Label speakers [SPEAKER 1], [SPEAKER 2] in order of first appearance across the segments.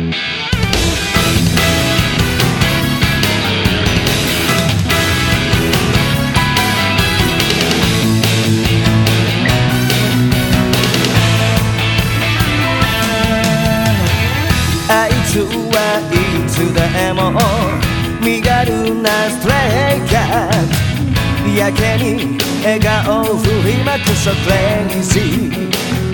[SPEAKER 1] あいつはいつでも身軽なストレイカー。やけに笑顔を振りまくそクレイジー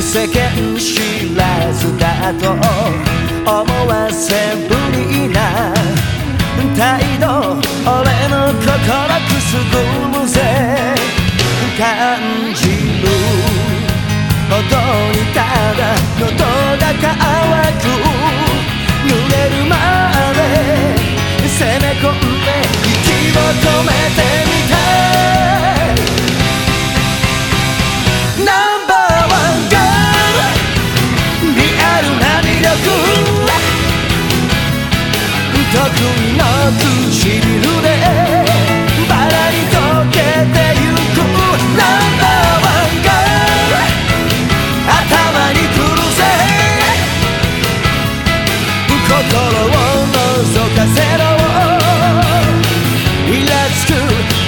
[SPEAKER 1] 世間知らずだと思わせぶりな態度俺の心くすぐむぜ。感じるほどにただ喉が渇く。濡れるまで攻め込んで息を止めて得意の唇でバラに溶けてゆくナンバーワンガール頭にくるぜ。心を覗かせろ。イラつく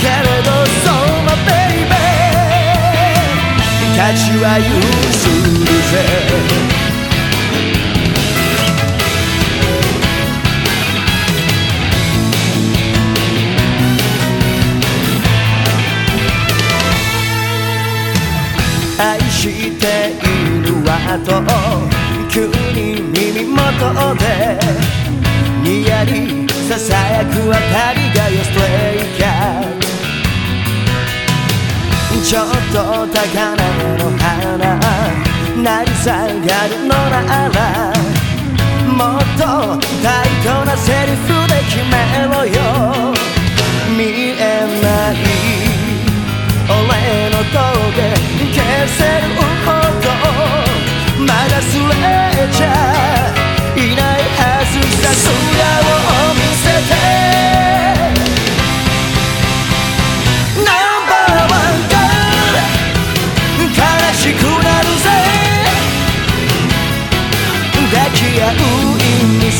[SPEAKER 1] けれどそうまベイベー。価値は有するぜ愛しているわと急に耳元でにやりささやくあたりがよストレイキャットちょっと高嶺の花成り下がるのならもっとタイトなセリフで決めろよ。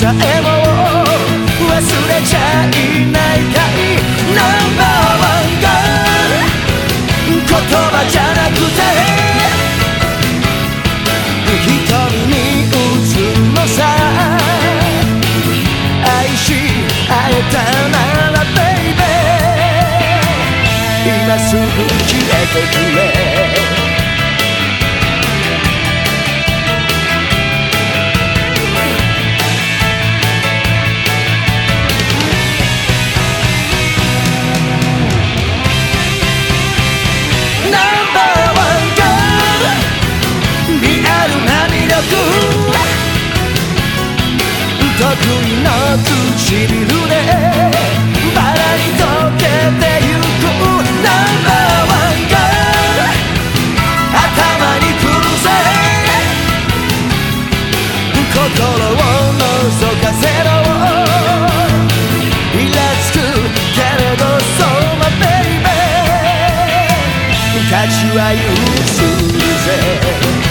[SPEAKER 1] さえも忘れちゃいないかいナンバーワンガール言葉じゃなくて瞳に映るのさ愛し合えたならベイベー今すぐ消えてくれ。得意の唇でバラに溶けてゆくナンバーワンガール頭にくるぜ。心を覗かせろイラつくけれどそうまベイベー価値は有すぜ。